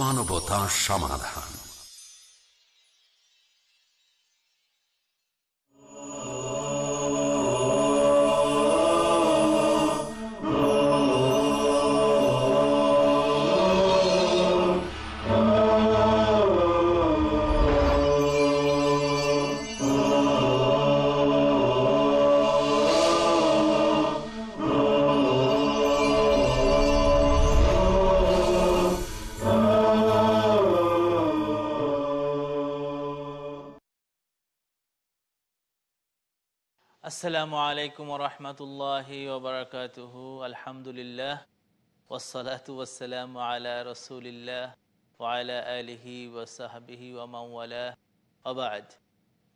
মানবতা সমাধান। আসসালামু আলাইকুম রহমতুল্লাহি আলহামদুলিল্লাহ। ওসলাতু ওসালাম আলা রসুলিল্লাহ ওয়ালা আলিহি ওসাহাবিহি ওমাওয়ালা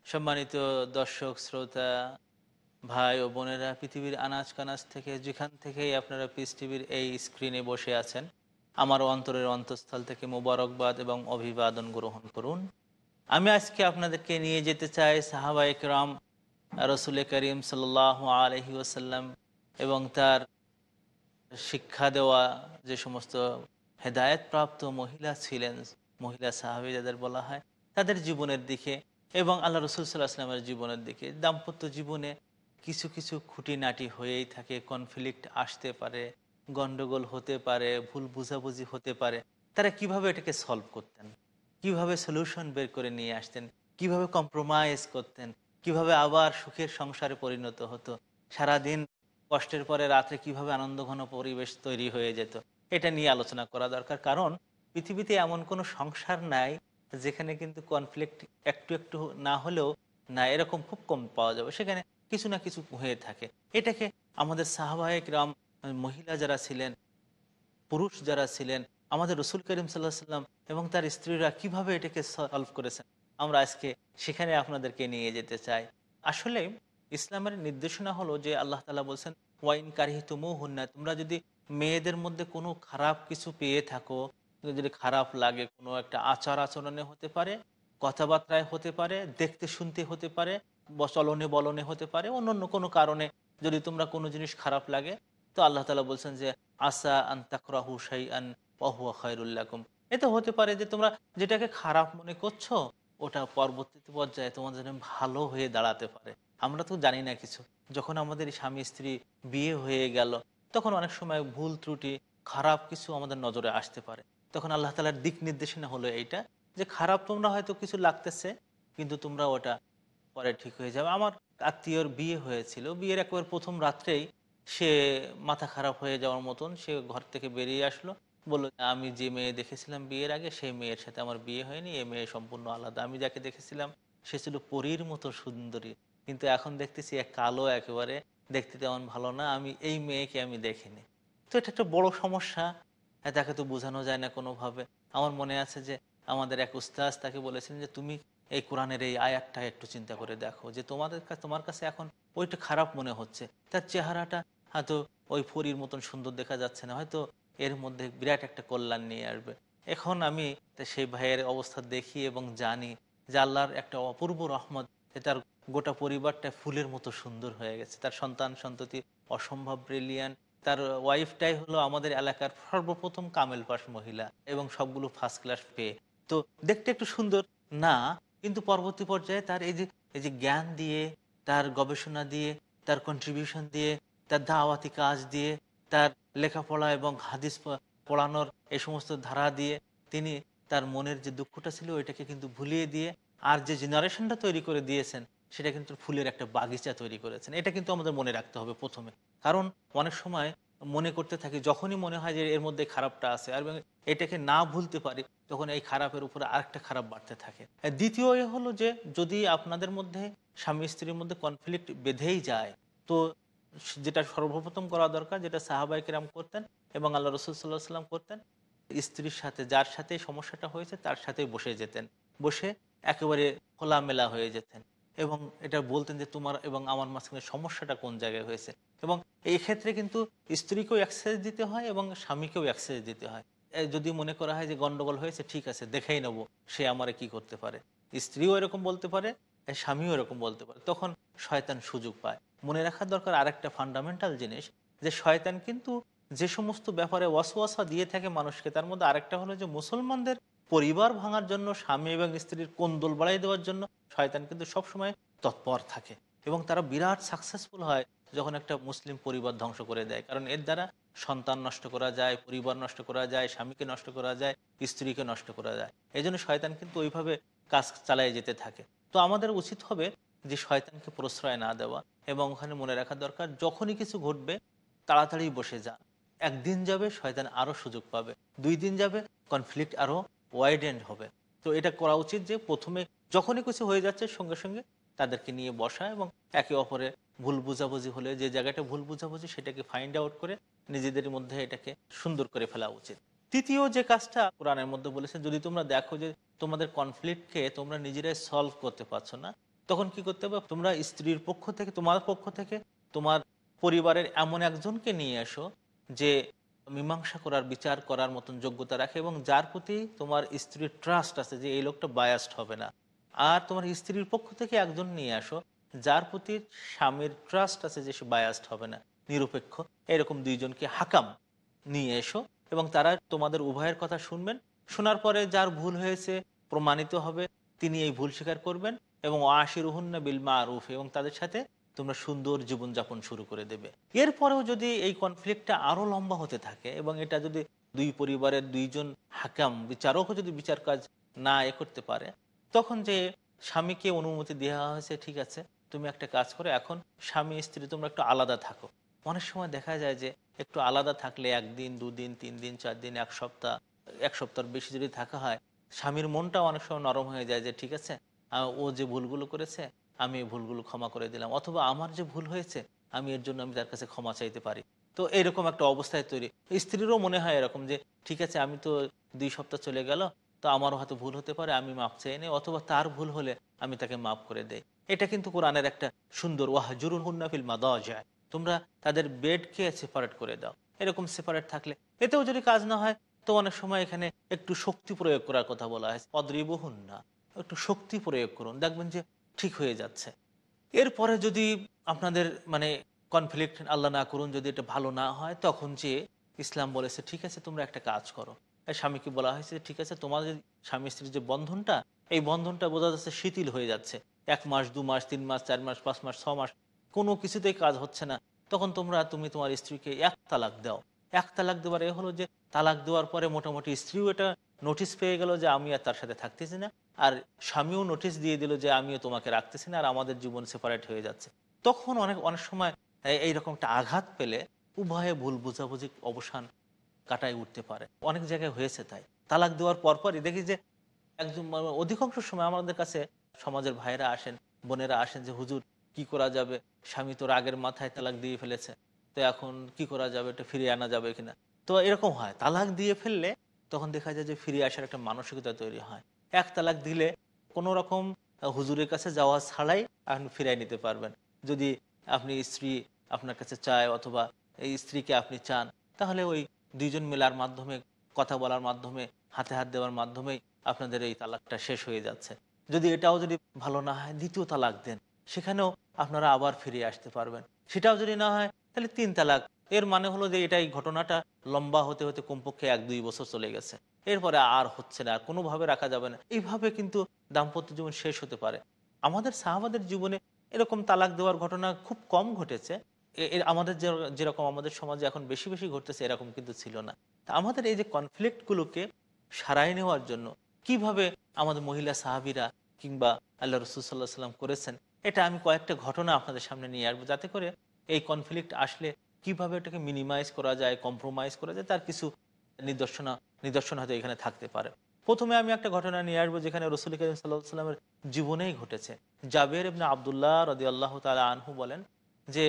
সম্মানিত দর্শক, শ্রোতা, ভাই ও বোনেরা, পৃথিবীর আনাজ কানাজ থেকে যেখান থেকেই আপনারা পিস টিভির এই স্ক্রিনে বসে আছেন, আমার অন্তরের অন্তঃস্থল থেকে মোবারকবাদ এবং অভিবাদন গ্রহণ করুন। আমি আজকে আপনাদেরকে নিয়ে যেতে চাই সাহাবা একরাম রসুল করিম সাল আলহি ওসাল্লাম এবং তার শিক্ষা দেওয়া যে সমস্ত হেদায়তপ্রাপ্ত মহিলা ছিলেন, মহিলা সাহাবি যাদের বলা হয়, তাদের জীবনের দিকে এবং আল্লাহ রসুল সাল্লাহ আসলামের জীবনের দিকে, দাম্পত্য জীবনে কিছু কিছু খুঁটিনাটি হয়েই থাকে কনফ্লিক্ট আসতে পারে, গন্ডগোল হতে পারে, ভুল বুঝাবুঝি হতে পারে। তারা কীভাবে এটাকে সলভ করতেন? কীভাবে সলিউশন বের করে নিয়ে আসতেন? কীভাবে কম্প্রোমাইজ করতেন? কীভাবে আবার সুখের সংসারে পরিণত হতো? সারাদিন কষ্টের পরে রাত্রে কীভাবে আনন্দঘন পরিবেশ তৈরি হয়ে যেত? এটা নিয়ে আলোচনা করা দরকার। কারণ পৃথিবীতে এমন কোনো সংসার নাই যেখানে কিন্তু কনফ্লিক্ট একটু একটু না হলেও না, এরকম খুব কম পাওয়া যাবে। সেখানে কিছু না কিছু হয়ে থাকে। এটাকে আমাদের সাহবাহিক রাম মহিলা যারা ছিলেন, পুরুষ যারা ছিলেন, আমাদের রসুল করিম সাল্লাহ সাল্লাম এবং তার স্ত্রীরা কীভাবে এটাকে সলভ করেছেন? আমরা আজকে সেখানে আপনাদেরকে নিয়ে যেতে চাই। আসলে ইসলামের নির্দেশনা হলো যে আল্লাহ তালা বলছেন, ওয়াইন কারিহি তুমু হুন্না তোমরা যদি মেয়েদের মধ্যে কোনো খারাপ কিছু পেয়ে থাকো যদি খারাপ লাগে, কোনো একটা আচার আচরণে হতে পারে, কথাবার্তায় হতে পারে, দেখতে শুনতে হতে পারে চলনে বলনে হতে পারে অন্য অন্য কোনো কারণে যদি তোমরা কোনো জিনিস খারাপ লাগে, তো আল্লাহ তালা বলছেন যে, আসা আন তাকরাহু সাই আন অহুয়া খয়রুল্লাকুম এতে হতে পারে যে তোমরা যেটাকে খারাপ মনে করছ ওটা পরবর্তীতে পর্যায়ে তোমাদের জন্য ভালো হয়ে দাঁড়াতে পারে। আমরা তো জানি না কিছু। যখন আমাদের স্বামী স্ত্রী বিয়ে হয়ে গেল, তখন অনেক সময় ভুল ত্রুটি, খারাপ কিছু আমাদের নজরে আসতে পারে। তখন আল্লাহ তালার দিক নির্দেশনা হলো এইটা যে, খারাপ তোমরা হয়তো কিছু লাগতেছে, কিন্তু তোমরা ওটা পরে ঠিক হয়ে যাবে। আমার আত্মীয়র বিয়ে হয়েছিল। বিয়ের একবার প্রথম রাত্রেই সে মাথা খারাপ হয়ে যাওয়ার মতন সে ঘর থেকে বেরিয়ে আসলো। বলল, আমি যে মেয়ে দেখেছিলাম বিয়ের আগে, সেই মেয়ের সাথে আমার বিয়ে হয়নি এ মেয়ে সম্পূর্ণ আলাদা। আমি যাকে দেখেছিলাম, সে ছিল পরীর মতো সুন্দরী। কিন্তু এখন দেখতেছি এক কালো একেবারে, দেখতে তেমন ভালো না, আমি, এই মেয়েকে আমি দেখিনি। তো এটা একটা বড় সমস্যা। তাকে তো বোঝানো যায় না কোনোভাবে। আমার মনে আছে যে আমাদের এক উস্তাজ তাকে বলেছেন যে, তুমি এই কোরআনের এই আয়াতটা একটু চিন্তা করে দেখো, যে তোমাদের কাছে তোমার কাছে এখন ওইটা খারাপ মনে হচ্ছে। তার চেহারাটা হয়তো ওই ফরির মতন সুন্দর দেখা যাচ্ছে না। হয়তো এর মধ্যে বিরাট একটা কল্যাণ নিয়ে আসবে। এখন আমি সেই ভাইয়ের অবস্থা দেখি এবং জানি যে আল্লাহর একটা অপূর্ব রহমত তার গোটা পরিবারটা ফুলের মতো সুন্দর হয়ে গেছে। তার সন্তান সন্ততি অসম্ভব ব্রিলিয়ান তার ওয়াইফটাই হলো আমাদের এলাকার সর্বপ্রথম কামেল পাস মহিলা এবং সবগুলো ফার্স্ট ক্লাস পেয়ে। তো দেখতে একটু সুন্দর, না, কিন্তু পরবর্তী পর্যায়ে তার এই যে এই যে জ্ঞান দিয়ে, তার গবেষণা দিয়ে, তার কন্ট্রিবিউশন দিয়ে, তার দাওয়াতি কাজ দিয়ে তার লেখাপড়া এবং হাদিস পড়ানোর এই সমস্ত ধারা দিয়ে তিনি তার মনের যে দুঃখটা ছিল ওইটাকে কিন্তু ভুলিয়ে দিয়ে আর যে জেনারেশনটা তৈরি করে দিয়েছেন, সেটা কিন্তু ফুলের একটা বাগিচা তৈরি করেছেন। এটা কিন্তু আমাদের মনে রাখতে হবে প্রথমে। কারণ অনেক সময় মনে করতে থাকি, যখনই মনে হয় যে এর মধ্যে খারাপটা আছে, আর এটাকে না ভুলতে পারি, তখন এই খারাপের উপরে আরেকটা খারাপ বাড়তে থাকে। দ্বিতীয় এ হলো যে যদি আপনাদের মধ্যে স্বামী স্ত্রীর মধ্যে কনফ্লিক্ট বেঁধেই যায়, তো যেটা সর্বপ্রথম করা দরকার, যেটা সাহাবাইকেরাম করতেন এবং আল্লাহ রসুল সাল্লাহ সাল্লাম করতেন, স্ত্রীর সাথে, যার সাথে সমস্যাটা হয়েছে তার সাথে বসে যেতেন। বসে একেবারে খোলামেলা হয়ে যেতেন এবং এটা বলতেন যে, তোমার এবং আমার মাঝখানে সমস্যাটা কোন জায়গায় হয়েছে? এবং এই ক্ষেত্রে কিন্তু স্ত্রীকেও অ্যাক্সেস দিতে হয় এবং স্বামীকেও অ্যাক্সেস দিতে হয়। যদি মনে করা হয় যে, গন্ডগোল হয়েছে, ঠিক আছে, দেখেই নেব, সে আমারে কি করতে পারে? স্ত্রীও এরকম বলতে পারে স্বামীও এরকম বলতে পারে। তখন শয়তান সুযোগ পায়। মনে রাখার দরকার আরেকটা ফান্ডামেন্টাল জিনিস, যে শয়তান কিন্তু যে সমস্ত ব্যাপারে ওয়াসওয়াসা দিয়ে থাকে মানুষকে, তার মধ্যে আরেকটা হলো যে মুসলমানদের পরিবার ভাঙার জন্য, স্বামী এবং স্ত্রীর কোন্দল বাড়াই দেওয়ার জন্য শয়তান কিন্তু সবসময় তৎপর থাকে এবং তারা বিরাট সাকসেসফুল হয় যখন একটা মুসলিম পরিবার ধ্বংস করে দেয়। কারণ এর দ্বারা সন্তান নষ্ট করা যায়, পরিবার নষ্ট করা যায়, স্বামীকে নষ্ট করা যায়, স্ত্রীকে নষ্ট করা যায়। এই জন্য শয়তান কিন্তু ওইভাবে কাজ চালিয়ে যেতে থাকে। তো আমাদের উচিত হবে যে শয়তানকে প্রশ্রয় না দেওয়া এবং ওখানে মনে রাখা দরকার, যখনই কিছু ঘটবে, তাড়াতাড়ি বসে যা একদিন যাবে, শয়তান আরও সুযোগ পাবে। দুই দিন যাবে কনফ্লিক্ট আরও ওয়াইডেন্ড হবে। তো এটা করা উচিত যে প্রথমে যখনই কিছু হয়ে যাচ্ছে, সঙ্গে সঙ্গে তাদেরকে নিয়ে বসা এবং একে অপরে ভুল বুঝাবুঝি হলে, যে জায়গাটা ভুল বুঝাবুঝি, সেটাকে ফাইন্ড আউট করে নিজেদের মধ্যে এটাকে সুন্দর করে ফেলা উচিত। তৃতীয় যে কাজটা কোরআনের মধ্যে বলেছে যদি তোমরা দেখো যে তোমাদের কনফ্লিক্টকে তোমরা নিজেরাই সলভ করতে পারছ না, তখন কি করতে হবে? তোমরা স্ত্রীর পক্ষ থেকে, তোমার পক্ষ থেকে তোমার পরিবারের এমন একজনকে নিয়ে এসো যে মীমাংসা করার, বিচার করার মতন যোগ্যতা রাখে এবং যার প্রতি তোমার স্ত্রীর ট্রাস্ট আছে যে এই লোকটা বায়াসড হবে না। আর তোমার স্ত্রীর পক্ষ থেকে একজন নিয়ে আসো যার প্রতি স্বামীর ট্রাস্ট আছে যে সে বায়াসড হবে না, নিরপেক্ষ। এরকম দুইজনকে হাকাম নিয়ে এসো। এবং তারা তোমাদের উভয়ের কথা শুনবেন। শোনার পরে যার ভুল হয়েছে প্রমাণিত হবে, তিনি এই ভুল স্বীকার করবেন এবং আশিরুহন্না বিল মারুফ এবং তাদের সাথে তোমরা সুন্দর জীবনযাপন শুরু করে দেবে। এরপরেও যদি এই কনফ্লিক্টটা আরও লম্বা হতে থাকে এবং এটা যদি দুই পরিবারের দুইজন হাকাম, বিচারকও যদি বিচার কাজ না এ করতে পারে, তখন যে স্বামীকে অনুমতি দেওয়া হয়েছে, ঠিক আছে, তুমি একটা কাজ করো, এখন স্বামী স্ত্রী তোমরা একটু আলাদা থাকো। অনেক সময় দেখা যায় যে একটু আলাদা থাকলে একদিন, দুদিন তিন দিন চার দিন এক সপ্তাহ এক সপ্তাহ বেশি যদি থাকা হয়, স্বামীর মনটাও অনেক সময় নরম হয়ে যায় যে, ঠিক আছে ও যে ভুলগুলো করেছে, আমি ভুলগুলো ক্ষমা করে দিলাম। অথবা, আমার যে ভুল হয়েছে, আমি এর জন্য আমি তার কাছে ক্ষমা চাইতে পারি। তো এরকম একটা অবস্থায় তৈরি। স্ত্রীরও মনে হয় এরকম যে, ঠিক আছে, আমি তো দুই সপ্তাহ চলে গেল, তো আমারও হয়তো ভুল হতে পারে, আমি মাপ চেয়ে নিই, অথবা তার ভুল হলে আমি তাকে মাফ করে দেই। এটা কিন্তু কোরআনের একটা সুন্দর ওয়াহাজুরুল হুন্নাফিল মা দেওয়া যায় তোমরা তাদের বেডকে সেপারেট করে দাও। এরকম সেপারেট থাকলে। এতেও যদি কাজ না হয়, তো অনেক সময় এখানে একটু শক্তি প্রয়োগ করার কথা বলা হয়। অদ্রিবহুন না একটু শক্তি প্রয়োগ করুন। দেখবেন যে ঠিক হয়ে যাচ্ছে। এরপরে যদি আপনাদের মানে কনফ্লিক্ট আল্লাহ না করুন, যদি এটা ভালো না হয়, তখন যে ইসলাম বলেছে, ঠিক আছে, তোমরা একটা কাজ করো। স্বামীকে বলা হয়েছে ঠিক আছে, তোমাদের স্বামী স্ত্রীর যে বন্ধনটা, এই বন্ধনটা বোঝা যাচ্ছে শিথিল হয়ে যাচ্ছে। এক মাস, দু মাস, তিন মাস, চার মাস, পাঁচ মাস, ছ মাস কোনো কিছুতেই কাজ হচ্ছে না। তখন তোমরা, তুমি তোমার স্ত্রীকে এক তালাক দাও। এক তালাক দেওয়ার এ হলো যে, তালাক দেওয়ার পরে মোটামুটি স্ত্রীও এটা নোটিশ পেয়ে গেল যে আমি আর তার সাথে থাকতেছি না। আর স্বামীও নোটিশ দিয়ে দিল যে, আমিও তোমাকে রাখতেছি না, আর আমাদের জীবন সেপারেট হয়ে যাচ্ছে। তখন অনেক অনেক সময় এই- এইরকম একটা আঘাত পেলে উভয়ে ভুল বোঝাবুঝি অবসান কাটায় উঠতে পারে। অনেক জায়গায় হয়েছে তাই। তালাক দেওয়ার পরপরই দেখি যে একজন অধিকাংশ সময় আমাদের কাছে সমাজের ভাইরা আসেন, বোনেরা আসেন যে, হুজুর কি করা যাবে? স্বামী তো রাগের মাথায় তালাক দিয়ে ফেলেছে। তো এখন কি করা যাবে? এটা ফিরিয়ে আনা যাবে কিনা? তো এরকম হয়। তালাক দিয়ে ফেললে তখন দেখা যায় যে ফিরে আসার একটা মানসিকতা তৈরি হয়। এক তালাক দিলে কোনো রকম হুজুরের কাছে যাওয়া ছাড়াই আপনি ফিরাই নিতে পারবেন। যদি আপনি স্ত্রী আপনার কাছে চায় অথবা এই স্ত্রীকে আপনি চান, তাহলে ওই দুইজন মেলার মাধ্যমে, কথা বলার মাধ্যমে, হাতে হাত দেওয়ার মাধ্যমেই আপনাদের এই তালাকটা শেষ হয়ে যাচ্ছে। যদি এটাও যদি ভালো না হয়, দ্বিতীয় তালাক দেন। সেখানেও আপনারা আবার ফিরে আসতে পারবেন। সেটাও যদি না হয়, তাহলে তিন তালাক। এর মানে হলো যে এটাই ঘটনাটা লম্বা হতে হতে কমপক্ষে এক দুই বছর চলে গেছে। এরপরে আর হচ্ছে না, আর কোনোভাবে রাখা যাবে না। এইভাবে কিন্তু দাম্পত্য জীবন শেষ হতে পারে। আমাদের সাহাবাদের জীবনে এরকম তালাক দেওয়ার ঘটনা খুব কম ঘটেছে। আমাদের যেরকম আমাদের সমাজে এখন বেশি বেশি ঘটতেছে, এরকম কিন্তু ছিল না। তা আমাদের এই যে কনফ্লিক্টগুলোকে সারাই নেওয়ার জন্য কীভাবে আমাদের মহিলা সাহাবিরা কিংবা আল্লাহ রসুল সাল্লাহ সাল্লাম করেছেন এটা আমি কয়েকটা ঘটনা আপনাদের সামনে নিয়ে আসব, যাতে করে এই কনফ্লিক্ট আসলে কীভাবে এটাকে মিনিমাইজ করা যায় কম্প্রোমাইজ করা যায়, তার কিছু নিদর্শনা, নিদর্শন হয়তো এখানে থাকতে পারে। প্রথমে আমি একটা ঘটনা নিয়ে আসব, যেখানে রসুল করিম সাল্লাহ সাল্লামের জীবনেই ঘটেছে। জাবের ইবনে আবদুল্লাহ রদি আল্লাহ তালা আনহু বলেন যে,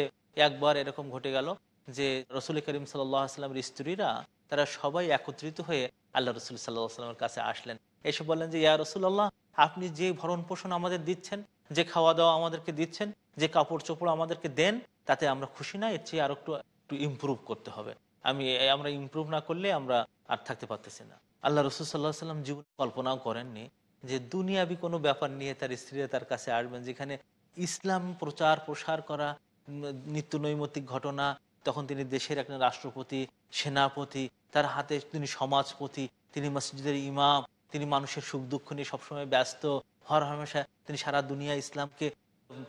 একবার এরকম ঘটে গেল যে রসুল করিম সাল্লামের স্ত্রীরা, তারা সবাই একত্রিত হয়ে আল্লাহ রসুল সাল্লাহ সাল্লামের কাছে আসলেন। এসে বললেন যে, ইয়া রসুল্লাহ আপনি যে ভরণ পোষণ আমাদের দিচ্ছেন যে খাওয়া দাওয়া আমাদেরকে দিচ্ছেন, যে কাপড় চোপড় আমাদেরকে দেন, তাতে আমরা খুশি না, এর চেয়ে আর একটু একটু ইম্প্রুভ করতে হবে। আমি, আমরা ইম্প্রুভ না করলে আমরা আর থাকতে পারতেছি না। আল্লাহ রসুল সাল্লাহ সাল্লাম জীবন কল্পনাও করেননি যে দুনিয়াবি কোনো ব্যাপার নিয়ে তার স্ত্রীরা তার কাছে আসবেন, যেখানে ইসলাম প্রচার প্রসার করা নিত্য নৈমিত্তিক ঘটনা, তখন তিনি দেশের একজন রাষ্ট্রপতি, সেনাপতি, তার হাতে তিনি সমাজপতি, তিনি মসজিদের ইমাম, তিনি মানুষের সুখ দুঃখ নিয়ে সবসময় ব্যস্ত হর হামেশা তিনি সারা দুনিয়া ইসলামকে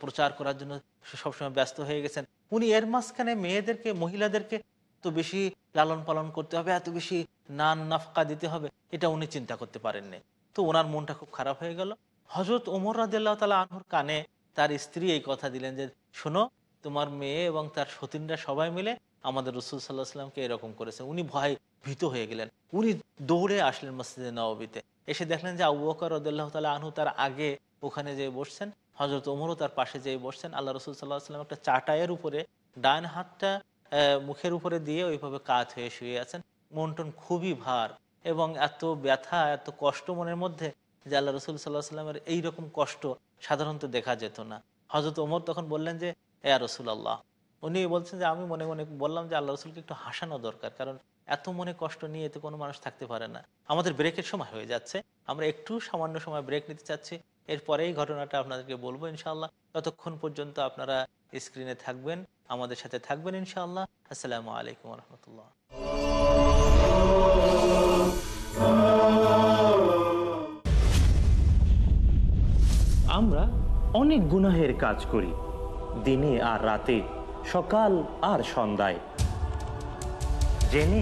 প্রচার করার জন্য সবসময় ব্যস্ত হয়ে গেছেন। উনি এর মাঝখানে মেয়েদেরকে, মহিলাদেরকে তো বেশি লালন পালন করতে হবে, এত বেশি নান নাফকা দিতে হবে, এটা উনি চিন্তা করতে পারেননি। তো ওনার মনটা খুব খারাপ হয়ে গেল। হজরত ওমর রাদিল্লাহ তালা আনহুর কানে তার স্ত্রী এই কথা দিলেন যে, শোনো, তোমার মেয়ে এবং তার সতীনরা সবাই মিলে আমাদের রসুল সাল্লাহ সাল্লামকে এরকম করেছে। উনি ভয় ভীত হয়ে গেলেন। উনি দৌড়ে আসলেন মসজিদে নবীতে এসে দেখলেন যে আবু বকর রদুল্লাহ তালা আনহু তার আগে ওখানে যেয়ে বসছেন। হজরত ওমরও তার পাশে যেয়ে বসছেন। আল্লাহ রসুল সাল্লাহ সাল্লাম একটা চাটায়ের উপরে ডান হাতটা মুখের উপরে দিয়ে ওইভাবে কাত হয়ে শুয়ে আছেন। মনটন খুবই ভার এবং এত ব্যথা, এত কষ্ট মনের মধ্যে যে আল্লাহ রসুল সাল্লাহ সাল্লামের এইরকম কষ্ট সাধারণত দেখা যেত না। হজরত ওমর তখন বললেন যে এ রসুল আল্লাহ উনি বলছেন যে, আমি মনে মনে বললাম যে, আল্লাহ রসুলকে একটু হাসানো দরকার। কারণ এত মনে কষ্ট নিয়ে এতে কোনো মানুষ থাকতে পারে না। আমাদের ব্রেকের সময় হয়ে যাচ্ছে। আমরা একটু সামান্য সময় ব্রেক নিতে চাচ্ছি। এরপরে এই ঘটনাটা আপনাদেরকে বলব ইনশাআল্লাহ। ততক্ষণ পর্যন্ত আপনারা স্ক্রিনে থাকবেন, আমাদের সাথে থাকবেন ইনশাআল্লাহ। আসসালামু আলাইকুম রহমতুল্লাহ আমরা অনেক গুনাহের কাজ করি, দিনে আর রাতে, সকাল আর সন্ধ্যায়। জেনে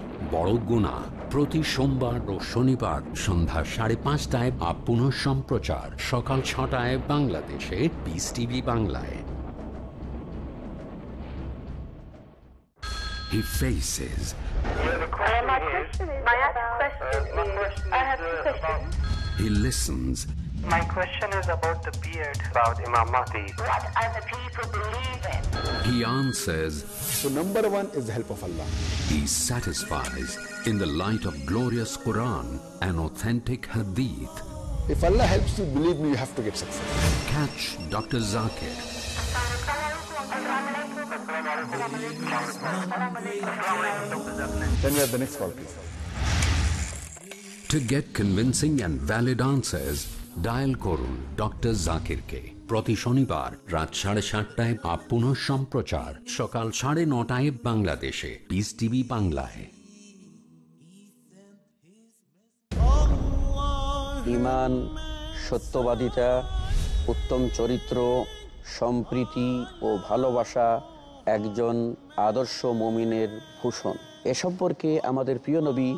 বড় গুণা প্রতি সোমবার ও শনিবার সন্ধ্যা সাড়ে পাঁচটায় বা পুনঃ সম্প্রচার সকাল ছটায় বাংলাদেশে পিস টিভি বাংলায় He faces. He listens. My question is about the beard about Imam Mahdi. What other people believe in? he answers, So number one is the help of Allah. he satisfies in the light of glorious Quran and authentic Hadith. If Allah helps you, believe me, you have to get success. Catch Dr. Zakir Then we have the next call, please. To get convincing and valid answers, dial করুন doctor জাকিরকে প্রতি শনিবার রাত সাড়ে সাতটায় বা পুনঃ সম্প্রচার সকাল সাড়ে নটায় বাংলাদেশে। পিস টিভি বাংলায়। ইমান, সত্যবাদিতা, উত্তম চরিত্র, সম্প্রীতি ও ভালোবাসা একজন আদর্শ মমিনের ভূষণ। এ সম্পর্কে আমাদের প্রিয় নবী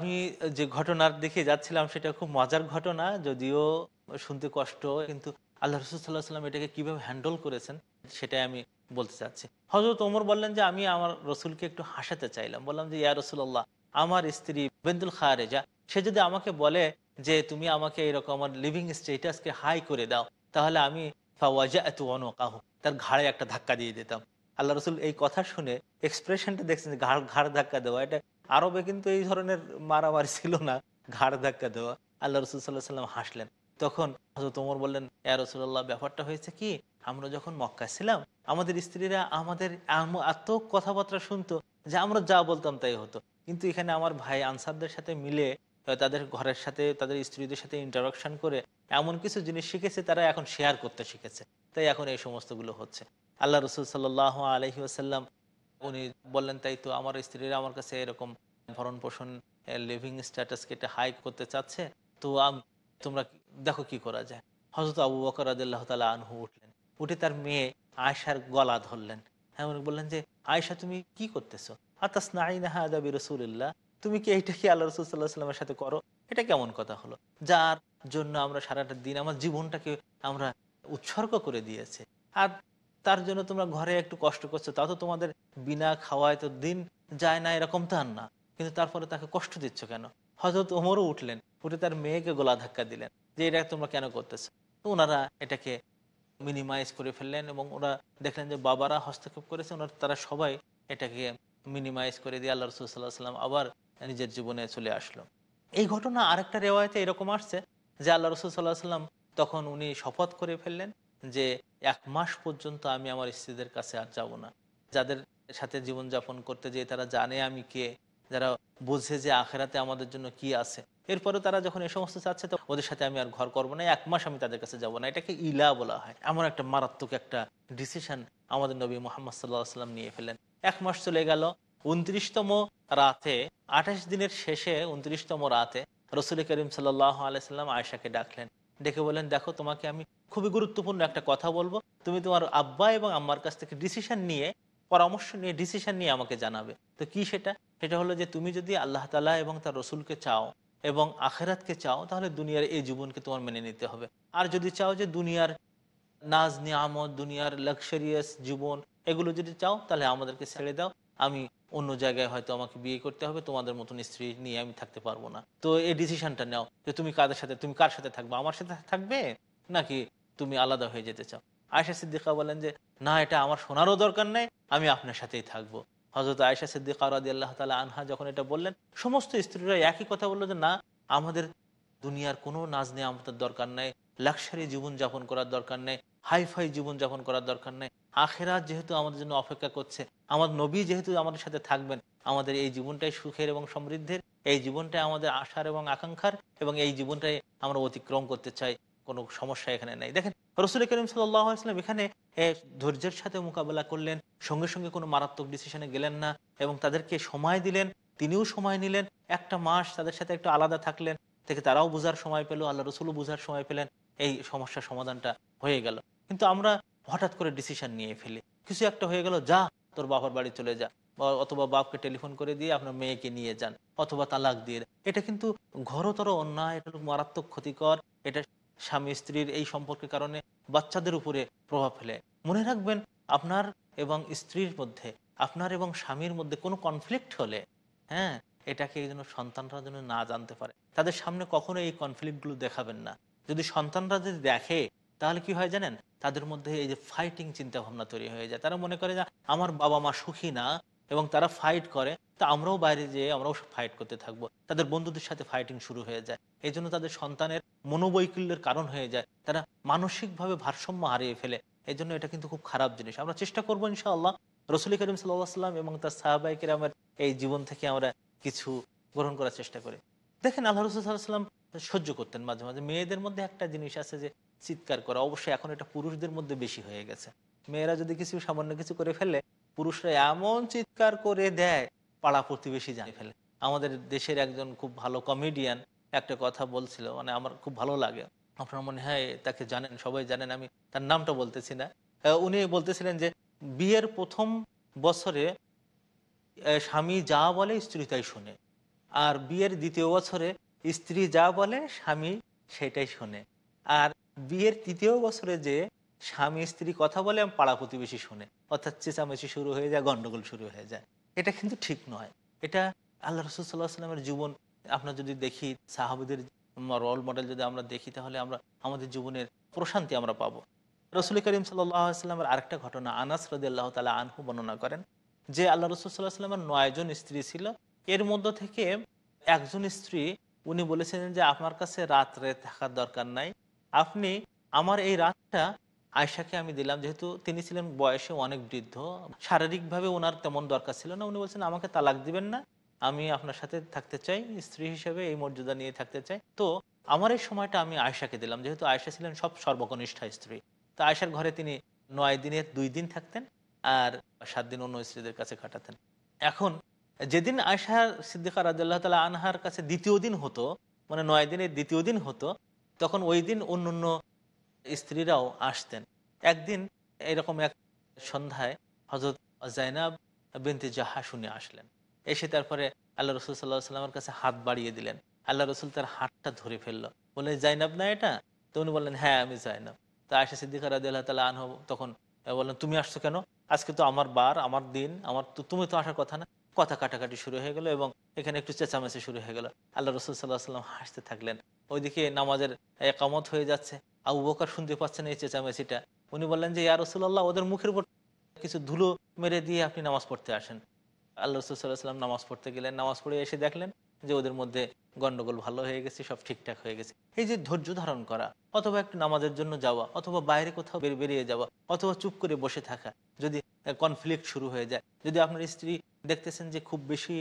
আমি যে ঘটনার দিকে যাচ্ছিলাম সেটা খুব মজার ঘটনা, যদিও শুনতে কষ্ট, কিন্তু আল্লাহ রসুল সাল্লাহ সাল্লাম এটাকে কীভাবে হ্যান্ডেল করেছেন সেটাই আমি বলতে চাচ্ছি। হজরত ওমর বললেন যে, আমি আমার রসুলকে একটু হাসাতে চাইলাম। বললাম যে, ইয়া রসুল্লাহ আমার স্ত্রী বেন্দুল খারেজা, সে যদি আমাকে বলে যে, তুমি আমাকে এরকম আমার লিভিং স্টেটাসকে হাই করে দাও, তাহলে আমি ফাওয়াজা এত অনকাহ, তার ঘাড়ে একটা ধাক্কা দিয়ে দিতাম। আল্লাহ রসুল এই কথা শুনে এক্সপ্রেশনটা দেখছেন ঘাড় ঘাড় ধাক্কা দেওয়া, এটা আরবে কিন্তু এই ধরনের মারামারি ছিল না। ঘাড় ধাক্কা দেওয়া। আল্লাহ রসুল সাল্লাম হাসলেন। তখন ওমর বললেন, ইয়া রসুল্লাহ ব্যাপারটা হয়েছে কি? আমরা যখন মক্কায় ছিলাম, আমাদের স্ত্রীরা আমাদের এত কথাবার্তা শুনতো যে আমরা যা বলতাম তাই হতো। কিন্তু এখানে আমার ভাই আনসারদের সাথে মিলে তাদের ঘরের সাথে, তাদের স্ত্রীদের সাথে ইন্টারাকশন করে এমন কিছু জিনিস শিখেছে, তারা এখন শেয়ার করতে শিখেছে। তাই এখন এই সমস্তগুলো হচ্ছে। আল্লাহ রসুল সাল্লাহ আলহি আসাল্লাম উনি বললেন, তাই তো আমার স্ত্রীরা আমার কাছে এরকম ভরণ পোষণ লিভিং স্ট্যাটাসকে এটা হাই করতে চাচ্ছে। তো তোমরা দেখো কি করা যায়। হজরত আবু বকর আদাল্লাহ তালা আনহু উঠলেন। উঠে তার মেয়ে আয়সার গলা ধরলেন। হ্যাঁ উনি বললেন যে আয়সা তুমি কি করতেছো? আতাস নাইনাহা আদাবি রসুল্লাহ তুমি কি এইটা কি আল্লাহ রসুল সাল্লাহ সাল্লামের সাথে করো? এটা কেমন কথা হলো? যার জন্য আমরা সারাটা দিন, আমার জীবনটাকে আমরা উৎসর্গ করে দিয়েছে। আর তার জন্য তোমরা ঘরে একটু কষ্ট করছ তা তো তোমাদের বিনা খাওয়ায় তো দিন যায় না, এরকম তো আর না। কিন্তু তারপরে তাকে কষ্ট দিচ্ছ কেন? হজরত ওমরও উঠলেন, উঠে তার মেয়েকে গোলা ধাক্কা দিলেন, যে এটা তোমরা কেন করতেছো? তো ওনারা এটাকে মিনিমাইজ করে ফেললেন এবং ওরা দেখলেন যে বাবারা হস্তক্ষেপ করেছে, ওনার তারা সবাই এটাকে মিনিমাইজ করে দিয়ে আল্লাহ রসুল সাল্লাহ সাল্লাম আবার নিজের জীবনে চলে আসলো। এই ঘটনা আরেকটা রেওয়ায়তে এরকম আসছে যে আল্লাহ রসুল সাল্লাহ সাল্লাম তখন উনি শপথ করে ফেললেন যে এক মাস পর্যন্ত আমি আমার স্ত্রীদের কাছে আর যাব না। যাদের সাথে জীবন জীবনযাপন করতে যেয়ে তারা জানে আমি কে, যারা বোঝে যে আখেরাতে আমাদের জন্য কি আছে। এরপরে তারা যখন এই সমস্ত চাচ্ছে, তো ওদের সাথে আমি আর ঘর করব না, এক মাস আমি তাদের কাছে যাব না। এটাকে ইলা বলা হয়। এমন একটা মারাত্মক একটা ডিসিশন আমাদের নবী মোহাম্মদ সাল্লাহ সাল্লাম নিয়ে ফেলেন। এক মাস চলে গেল, উনত্রিশতম রাতে, আঠাশ দিনের শেষে উনত্রিশতম রাতে রসুল করিম সাল্লাহ আলাইসাল্লাম আয়সাকে ডাকলেন। ডেকে বলেন দেখো, তোমাকে আমি খুবই গুরুত্বপূর্ণ একটা কথা বলব। তুমি তোমার আব্বা এবং আম্মার কাছ থেকে ডিসিশন নিয়ে, পরামর্শ নিয়ে ডিসিশন নিয়ে আমাকে জানাবে। তো কি সেটা? সেটা হলো যে, তুমি যদি আল্লাহ তালা এবং তার রসুলকে চাও এবং আখেরাতকে চাও, তাহলে দুনিয়ার এই জীবনকে তোমার মেনে নিতে হবে। আর যদি চাও যে, দুনিয়ার নাজ নিয়ামত দুনিয়ার লাক্সারিয়াস জীবন, এগুলো যদি চাও, তাহলে আমাদেরকে ছেড়ে দাও। আমি অন্য জায়গায় হয়তো আমাকে বিয়ে করতে হবে, তোমাদের মতন স্ত্রী নিয়ে আমি থাকতে পারব না। তো এই ডিসিশনটা নাও যে তুমি কাদের সাথে, তুমি কার সাথে থাকবে? আমার সাথে থাকবে? নাকি তুমি আলাদা হয়ে যেতে চাও? আয়সা সিদ্দিকা বলেন যে, না, এটা আমার শোনারও দরকার নেই, আমি আপনার সাথেই থাকব। হজরত আয়সা সিদ্দিকা রাদি আল্লাহ তালা আনহা যখন এটা বললেন, সমস্ত স্ত্রীরা একই কথা বলল যে, না, আমাদের দুনিয়ার কোনো নাজ নিয়ামতের দরকার নেই, লাক্সারি জীবনযাপন করার দরকার নেই, হাইফাই জীবনযাপন করার দরকার নেই। আখেরাত যেহেতু আমাদের জন্য অপেক্ষা করছে আমার নবী যেহেতু আমাদের সাথে থাকবেন, আমাদের এই জীবনটাই সুখের এবং সমৃদ্ধের, এই জীবনটাই আমাদের আশার এবং আকাঙ্ক্ষার, এবং এই জীবনটাই আমরা অতিক্রম করতে চাই, কোনো সমস্যা এখানে নেই। দেখেন, রসুল করিম সাল্লাম এখানে ধৈর্যের সাথে মোকাবেলা করলেন, সঙ্গে সঙ্গে কোনো মারাত্মক ডিসিশনে গেলেন না, এবং তাদেরকে সময় দিলেন, তিনিও সময় নিলেন, একটা মাস তাদের সাথে একটু আলাদা থাকলেন, থেকে তারাও বোঝার সময় পেল, আল্লাহ রসুলও বোঝার সময় পেলেন, এই সমস্যার সমাধানটা হয়ে গেল। কিন্তু আমরা হঠাৎ করে ডিসিশন নিয়ে ফেলি, কিছু একটা হয়ে গেল, যা তোর বাবার বাড়ি চলে যা অথবা বাপকে টেলিফোন করে দিয়ে আপনার মেয়েকে নিয়ে যান, অথবা তালাক দিয়ে এটা কিন্তু ঘরতর অন্যায়, এটা মারাত্মক ক্ষতিকর, এটা স্বামী স্ত্রীর এই সম্পর্কের কারণে বাচ্চাদের উপরে প্রভাব ফেলে। মনে রাখবেন, আপনার এবং স্ত্রীর মধ্যে, আপনার এবং স্বামীর মধ্যে কোনো কনফ্লিক্ট হলে হ্যাঁ এটাকে এই জন্য সন্তানরা যেন না জানতে পারে। তাদের সামনে কখনো এই কনফ্লিক্টগুলো দেখাবেন না। যদি সন্তানরা যদি দেখে তাহলে কি হয় জানেন? তাদের মধ্যে এই যে ফাইটিং চিন্তা ভাবনা তৈরি হয়ে যায়। তারা মনে করে যে, আমার বাবা মা সুখী না এবং তারা ফাইট করে, তা আমরাও বাইরে যেয়ে আমরাও ফাইট করতে থাকব। তাদের বন্ধুদের সাথে ফাইটিং শুরু হয়ে যায়। এই জন্য তাদের সন্তানের মনোবৈকল্যের কারণ হয়ে যায়। তারা মানসিকভাবে ভারসাম্য হারিয়ে ফেলে। এই জন্য এটা কিন্তু খুব খারাপ জিনিস। আমরা চেষ্টা করব ইনশাআল্লাহ রসুল করিম সাল্লাম এবং তার সাহাবাই কেরামের এই জীবন থেকে আমরা কিছু গ্রহণ করার চেষ্টা করি। দেখেন আল্লাহ রসুল সাল্লাম সহ্য করতেন মাঝে মাঝে। মেয়েদের মধ্যে একটা জিনিস আছে যে চিৎকার করা, অবশ্যই এখন এটা পুরুষদের মধ্যে বেশি হয়ে গেছে। মেয়েরা যদি কিছু সামান্য কিছু করে ফেলে, পুরুষরা এমন চিৎকার করে দেয়, পাড়া প্রতিবেশী জানিয়ে ফেলে। আমাদের দেশের একজন খুব ভালো কমেডিয়ান একটা কথা বলছিল মানে আমার খুব ভালো লাগে। আপনার মনে হয় তাকে জানেন? সবাই জানেন, আমি তার নামটা বলতেছি না। উনি বলতেছিলেন যে, বিয়ের প্রথম বছরে স্বামী যা বলে স্ত্রী তাই শোনে। আর বিয়ের দ্বিতীয় বছরে, স্ত্রী যা বলে, স্বামী সেটাই শোনে। আর বিয়ের তৃতীয় বছরে যে স্বামী স্ত্রী কথা বলে পাড়া প্রতিবেশী শুনে, অর্থাৎ চেঁচামেচি শুরু হয়ে যায়, গন্ডগোল শুরু হয়ে যায়। এটা কিন্তু ঠিক নয়। এটা আল্লাহ রসুল সাল্লাহ সাল্লামের জীবন, আমরা যদি দেখি, সাহাবিদের রোল মডেল যদি আমরা দেখি, তাহলে আমরা, আমাদের জীবনের প্রশান্তি আমরা পাবো। রসুল করিম সাল্লামের আরেকটা ঘটনা, আনাস রদি আল্লাহ তালা আনহু বর্ণনা করেন যে আল্লাহ রসুল সাল্লাহ সাল্লামের নয়জন স্ত্রী ছিল। এর মধ্য থেকে একজন স্ত্রী, উনি বলেছিলেন যে, আপনার কাছে রাত্রে থাকার দরকার নাই। আপনি আমার এই রাতটা আয়সাকে আমি দিলাম, যেহেতু তিনি ছিলেন বয়সে অনেক বৃদ্ধ, শারীরিকভাবে ওনার তেমন দরকার ছিল না। উনি বলছেন, আমাকে তালাক দিবেন না, আমি আপনার সাথে থাকতে চাই, স্ত্রী হিসেবে এই মর্যাদা নিয়ে থাকতে চাই। তো আমার এই সময়টা আমি আয়সাকে দিলাম, যেহেতু আয়সা ছিলেন সব সর্বকনিষ্ঠা স্ত্রী। তো আয়সার ঘরে তিনি নয় দিনের দুই দিন থাকতেন আর সাত দিন অন্য স্ত্রীদের কাছে কাটাতেন এখন যেদিন আয়সা সিদ্দিকা রাজ্লাহ তালা আনহার কাছে দ্বিতীয় দিন হতো মানে নয় দিনের দ্বিতীয় দিন হতো তখন ওই দিন অন্য অন্য স্ত্রীরাও আসতেন। একদিন এরকম এক সন্ধ্যায় হজরত জাইনাব বিনতে জাহা শুনে আসলেন। এসে তারপরে আল্লাহ রসুল সাল্লাহ সাল্লামের কাছে হাত বাড়িয়ে দিলেন। আল্লাহ রসুল তার হাতটা ধরে ফেলল। বললেন জাইনাব না এটা? তো উনি বললেন হ্যাঁ আমি জাইনাব তা আয়সা সিদ্দিকা রাজি আল্লাহ তালা আনহ তখন বললেন, তুমি আসছো কেন? আজকে তো আমার বার, আমার দিন, আমার তো তুমি তো আসার কথা না। কথা কাটাকাটি শুরু হয়ে গেল এবং এখানে একটু চেঁচামেচি শুরু হয়ে গেল। আল্লাহ রসুল সাল্লাহ সাল্লাম হাসতে থাকলেন। ওইদিকে নামাজের একামত হয়ে যাচ্ছে। আবু বকর শুনতে পাচ্ছেন এই চেঁচামেচিটা। উনি বললেন যে, ইয়া রসুল্লাহ ওদের মুখের উপর কিছু ধুলো মেরে দিয়ে আপনি নামাজ পড়তে আসেন। আল্লাহ রসুল সাল্লাহ সাল্লাম নামাজ পড়তে গেলেন। নামাজ পড়ে এসে দেখলেন যে, ওদের মধ্যে গন্ডগোল ভালো হয়ে গেছে, সব ঠিকঠাক হয়ে গেছে। এই যে ধৈর্য ধারণ করা, অথবা একটু নামাজের জন্য যাওয়া, অথবা বাইরে কোথাও বের, বেরিয়ে যাওয়া, অথবা চুপ করে বসে থাকা, যদি কনফ্লিক্ট শুরু হয়ে যায়, যদি আপনার স্ত্রী দেখতেছেন যে, খুব বেশি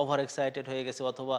ওভার এক্সাইটেড হয়ে গেছে, অথবা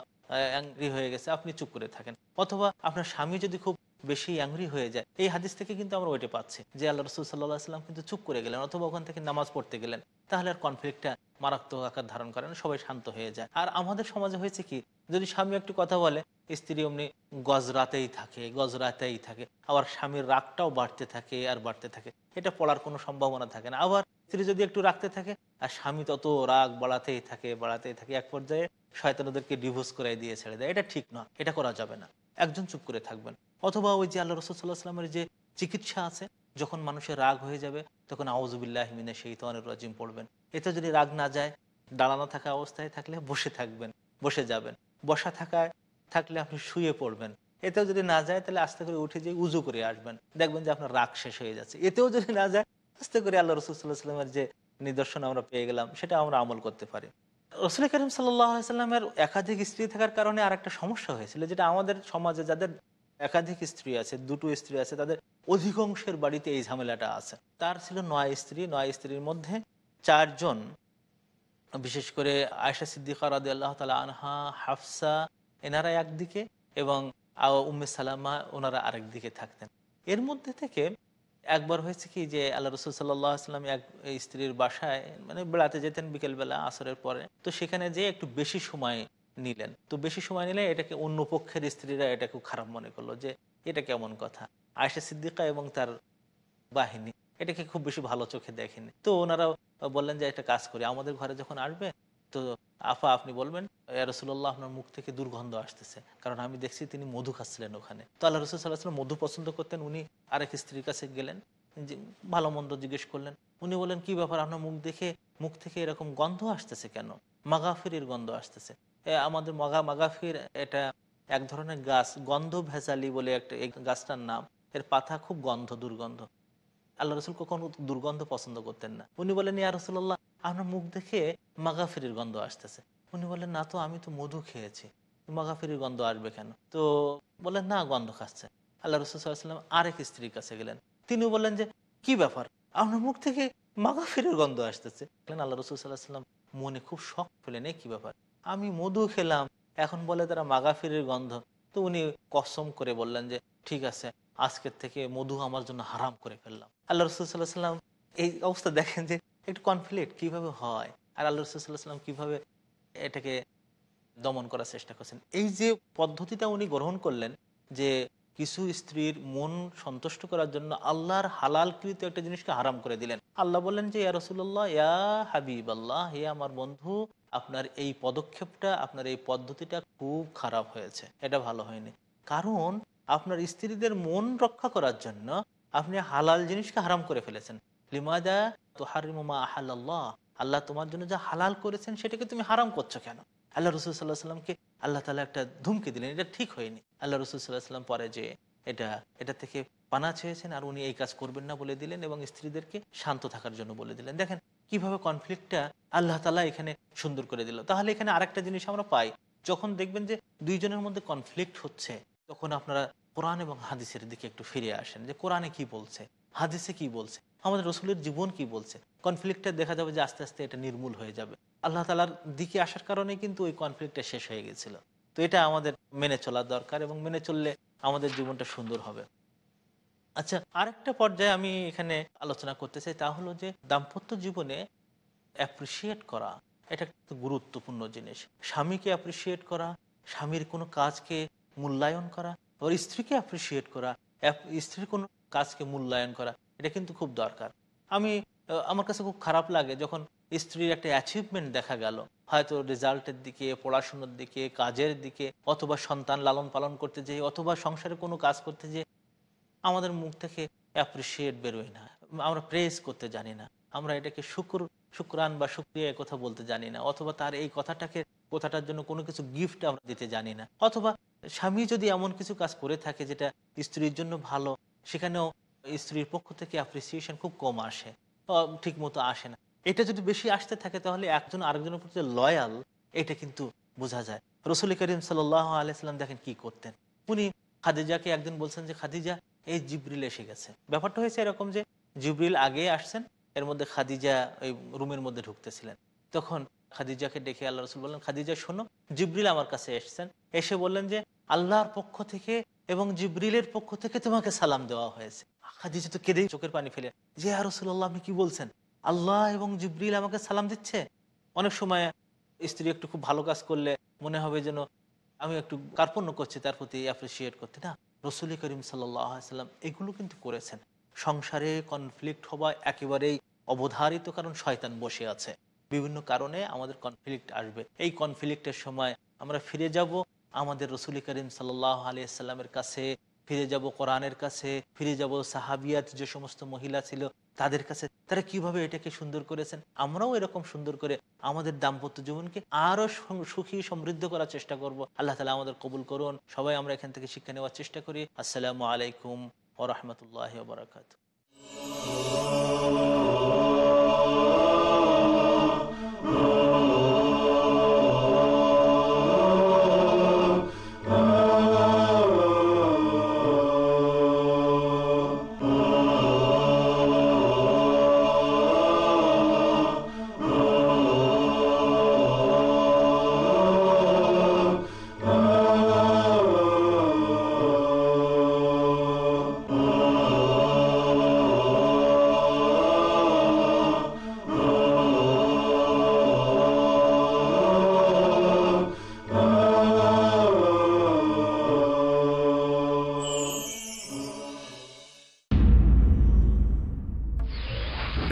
অ্যাংরি হয়ে গেছে, আপনি চুপ করে থাকেন। অথবা আপনার স্বামী যদি খুব বেশি অ্যাংরি হয়ে যায়, এই হাদিস থেকে কিন্তু আমরা ওইটা পাচ্ছি যে আল্লাহ রসুল সাল্লাহ সাল্লাম কিন্তু চুপ করে গেলেন, অথবা ওখান থেকে নামাজ পড়তে গেলেন। তাহলে আর কনফ্লিক্টটা মারাত্মক আকার ধারণ করে না, সবাই শান্ত হয়ে যায়। আর আমাদের সমাজে হয়েছে কি, যদি স্বামী একটু কথা বলে, স্ত্রী অমনি গজরাতেই থাকে গজরাতেই থাকে, আবার স্বামীর রাগটাও বাড়তে থাকে আর বাড়তে থাকে, এটা পড়ার কোনো সম্ভাবনা থাকে না। আবার স্ত্রী যদি একটু রাখতে থাকে আর স্বামী তত রাগ বাড়াতেই থাকে বাড়াতেই থাকে। এক পর্যায়ে শয়তান ওদেরকে ডিভোর্স করে দিয়ে ছেড়ে দেয়। এটা ঠিক নয়, এটা করা যাবে না। একজন চুপ করে থাকবেন। অথবা ওই যে আল্লাহ রসুল সাল্লাহ যে চিকিৎসা আছে, যখন মানুষের রাগ হয়ে যাবে, তখন আউজুবিল্লাহ মিনে তনের রাজিম পড়বেন। এতে যদি রাগ না যায় দাঁড়ানো থাকা অবস্থায় থাকলে বসে থাকবেন, বসে যাবেন। বসা থাকায় থাকলে আপনি শুয়ে পড়বেন। এতেও যদি না যায়, তাহলে আস্তে করে উঠে যেয়ে উজু করে আসবেন। দেখবেন যে আপনার রাগ শেষ হয়ে যাচ্ছে। এতেও যদি না যায়, আস্তে করে আল্লাহ রসুল সাল্লাহ সাল্লামের যে নিদর্শন আমরা পেয়ে গেলাম, সেটা আমরা আমল করতে পারি। রসুল করিম সাল্লামের একাধিক স্ত্রী থাকার কারণে আর একটা সমস্যা হয়েছিল, যেটা আমাদের সমাজে যাদের একাধিক স্ত্রী আছে, দুটো স্ত্রী আছে, তাদের অধিকাংশের বাড়িতে এই ঝামেলাটা আছে। তার ছিল নয় স্ত্রী, নয় স্ত্রীর মধ্যে চারজন, বিশেষ করে আয়সা সিদ্দিকা রাদ আল্লাহ তালা আনহা, হাফসা, এনারা একদিকে এবং উম্মে সালামা, ওনারা আরেক দিকে থাকতেন। এর মধ্যে থেকে একবার হয়েছে কি যে আল্লাহ রসুল সাল্লাম এক স্ত্রীর বাসায় মানে বেড়াতে যেতেন বিকেলবেলা আসরের পরে। তো সেখানে যে একটু বেশি সময় নিলেন। তো বেশি সময় নিলে এটাকে অন্য পক্ষের স্ত্রীরা এটাকে খারাপ মনে করল যে, এটা কেমন কথা? আয়সা সিদ্দিকা এবং তার বাহিনী এটাকে খুব বেশি ভালো চোখে দেখেনি। তো ওনারা বললেন যে, একটা কাজ করি। আমাদের ঘরে যখন আসবে তো আফা, আপনি বলবেন রসুল্লাহ আপনার মুখ থেকে দুর্গন্ধ আসতেছে। কারণ আমি দেখছি তিনি মধু খাচ্ছিলেন ওখানে। তো আল্লাহ রসুল সাল্লাহ মধু পছন্দ করতেন, উনি আরেক স্ত্রীর কাছে গেলেন ভালো মন্দ জিজ্ঞেস করলেন। উনি বলেন কি ব্যাপার, আপনার মুখ দেখে, মুখ থেকে এরকম গন্ধ আসতেছে কেন? মাগাফিরের গন্ধ আসতেছে। আমাদের মগা, মাগাফির এটা এক ধরনের গাছ, গন্ধ ভেজালি বলে একটা, এই গাছটার নাম। এর পাতা খুব গন্ধ, দুর্গন্ধ। আল্লাহ রসুল কখনো দুর্গন্ধ পছন্দ করতেন না। উনি বলেন ইয়া রসুল্লাহ আপনার মুখ দেখে মাগাফিরির গন্ধ আসতেছে। উনি বলেন না তো, আমি তো মধু খেয়েছি। মাগাফিরির গন্ধ আসবে কেন? তো বললেন, না, গন্ধ খাচ্ছে। আল্লাহ রসুল সাল্লাম আরেক স্ত্রীর কাছে গেলেন। তিনি বললেন যে, কি ব্যাপার? আপনার মুখ থেকে মাগাফিরের গন্ধ আসতেছে। আল্লাহ রসুল মনে খুব শখ এই কি ব্যাপার? আমি মধু খেলাম, এখন বলে তারা মাগাফিরের গন্ধ। তো উনি কসম করে বললেন যে, ঠিক আছে, আজকের থেকে মধু আমার জন্য হারাম করে ফেললাম। আল্লাহ রসুল সাল্লাহ সাল্লাম এই অবস্থা দেখেন যে একটু কনফ্লিক্ট কীভাবে হয়? আর আল্লাহ রসুল্লাহ সাল্লাম কীভাবে এটাকে দমন করার চেষ্টা করছেন? এই যে পদ্ধতিটা উনি গ্রহণ করলেন যে কিছু স্ত্রীর মন সন্তুষ্ট করার জন্য আল্লাহর হালালকৃত একটা জিনিসকে হারাম করে দিলেন। আল্লাহ বললেন যে, ইয়া রসুল্লাহ ইয়া হাবিব আল্লাহ হে আমার বন্ধু, আপনার এই পদক্ষেপটা, আপনার এই পদ্ধতিটা খুব খারাপ হয়েছে। এটা ভালো হয়নি। কারণ আপনার স্ত্রীদের মন রক্ষা করার জন্য আপনি হালাল জিনিসকে হারাম করে ফেলেছেন। লিমাদা তো হারিমা আহাল্লাহ আল্লাহ তোমার জন্য যা হালাল করেছেন সেটাকে তুমি হারাম করছ কেন? আল্লাহ রসুল সাল্লাহ সাল্লামকে আল্লাহ তালা একটা ধুমকে দিলেন, এটা ঠিক হয়নি। আল্লাহ রসুল সাল্লাহ সাল্লাম পরে যে এটা এটা থেকে পানা চেয়েছেন আর উনি এই কাজ করবেন না বলে দিলেন এবং স্ত্রীদেরকে শান্ত থাকার জন্য বলে দিলেন। দেখেন কীভাবে কনফ্লিক্টটা আল্লাহ তালা এখানে সুন্দর করে দিল। তাহলে এখানে আরেকটা জিনিস আমরা পাই, যখন দেখবেন যে দুইজনের মধ্যে কনফ্লিক্ট হচ্ছে, তখন আপনারা কোরআন এবং হাদিসের দিকে একটু ফিরে আসেন যে কোরআনে কি বলছে, হাদিসে কি বলছে। আমাদের রসুলের জীবন কি বলছে? কনফ্লিক্টটা দেখা যাবে যে আস্তে আস্তে এটা নির্মূল হয়ে যাবে। আল্লাহ তালার দিকে আসার কারণে কিন্তু ওই কনফ্লিক্টটা শেষ হয়ে গেছিল। তো এটা আমাদের মেনে চলা দরকার এবং মেনে চললে আমাদের জীবনটা সুন্দর হবে। আচ্ছা আরেকটা পর্যায়ে আমি এখানে আলোচনা করতে চাই তা হলো যে দাম্পত্য জীবনে অ্যাপ্রিসিয়েট করা, এটা একটা গুরুত্বপূর্ণ জিনিস। স্বামীকে অ্যাপ্রিসিয়েট করা, স্বামীর কোনো কাজকে মূল্যায়ন করা ওর স্ত্রীকে অ্যাপ্রিসিয়েট করা স্ত্রীর কোনো কাজকে মূল্যায়ন করা এটা কিন্তু খুব দরকার। আমি আমার কাছে খুব খারাপ লাগে যখন স্ত্রীর একটা অ্যাচিভমেন্ট দেখা গেল। হয়তো রেজাল্টের দিকে, পড়াশোনার দিকে, কাজের দিকে, অথবা সন্তান লালন পালন করতে যেয়ে, অথবা সংসারে কোনো কাজ করতে যেয়ে আমাদের মুখ থেকে অ্যাপ্রিসিয়েট বেরোয় না। আমরা প্রেস করতে জানি না। আমরা এটাকে শুক্র, শুক্রান বা শুক্রিয়া কথা বলতে জানি না। অথবা তার এই কথাটাকে, কথাটার জন্য কোনো কিছু গিফট আমরা দিতে জানি না। অথবা স্বামী যদি এমন কিছু কাজ করে থাকে যেটা স্ত্রীর জন্য ভালো, সেখানেও স্ত্রীর পক্ষ থেকে অ্যাপ্রিসিয়েশন খুব কম আসে ঠিক মতো আসে না। এটা যদি বেশি আসতে থাকে, তাহলে একজন আরেকজনের প্রতি লয়াল এটা কিন্তু বোঝা যায়। রসুল করিম সাল্লাহ আলাইসাল্লাম দেখেন কি করতেন। উনি খাদিজাকে একদিন বলছেন যে, খাদিজা, এই জিব্রিল এসে গেছে। ব্যাপারটা হয়েছে এরকম যে, জিব্রিল আগে আসছেন, এর মধ্যে খাদিজা ওই রুমের মধ্যে ঢুকতেছিলেন। তখন খাদিজাকে ডেকে আল্লাহ রসুল বললেন, খাদিজা, শোনো, জিব্রিল আমার কাছে এসছেন। এসে বললেন যে, আল্লাহর পক্ষ থেকে এবং জিব্রিলের পক্ষ থেকে তোমাকে সালাম দেওয়া হয়েছে। খাদিজা তো কেঁদেই চোখের পানি ফেলে। যে আর রসুল্লাহ আপনি কি বলছেন? আল্লাহ এবং জিব্রিল আমাকে সালাম দিচ্ছে? অনেক সময় স্ত্রী একটু খুব ভালো কাজ করলে মনে হবে যেন আমি একটু কার্পণ্য করছি, তার প্রতি অ্যাপ্রিসিয়েট করতে। না, রসুল করিম সাল্লাম এগুলো কিন্তু করেছেন। সংসারে কনফ্লিক্ট হওয়া একেবারেই অবধারিত কারণ শয়তান বসে আছে। বিভিন্ন কারণে আমাদের কনফ্লিক্ট আসবে। এই কনফ্লিক্টের সময় আমরা ফিরে যাব আমাদের রসুল করিম সাল্লাহ আলিয়াল্লামের কাছে ফিরে যাব কোরআনের কাছে, ফিরে যাব সাহাবিয়াত যে সমস্ত মহিলা ছিল তাদের কাছে, তারা কীভাবে এটাকে সুন্দর করেছেন? আমরাও এরকম সুন্দর করে আমাদের দাম্পত্য জীবনকে আরও সুখী, সমৃদ্ধ করার চেষ্টা করব। আল্লাহ তালা আমাদের কবুল করুন। সবাই আমরা এখান থেকে শিক্ষা নেওয়ার চেষ্টা করি। আসসালামু আলাইকুম ও রহমতুল্লাহ বারাকাত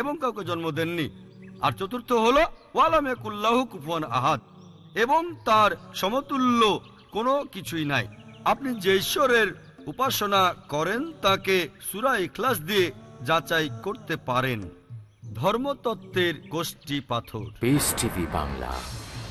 এবং কাউকে জন্ম দেননি। আর চতুর্থ হল ওয়ালাম আহাদ। এবং তার সমতুল্য কোনো কিছুই নাই। আপনি যে ঈশ্বরের উপাসনা করেন, তাকে সুরা ইখলাস দিয়ে যাচাই করতে পারেন। ধর্মতত্ত্বের গোষ্ঠী পাথর। বাংলা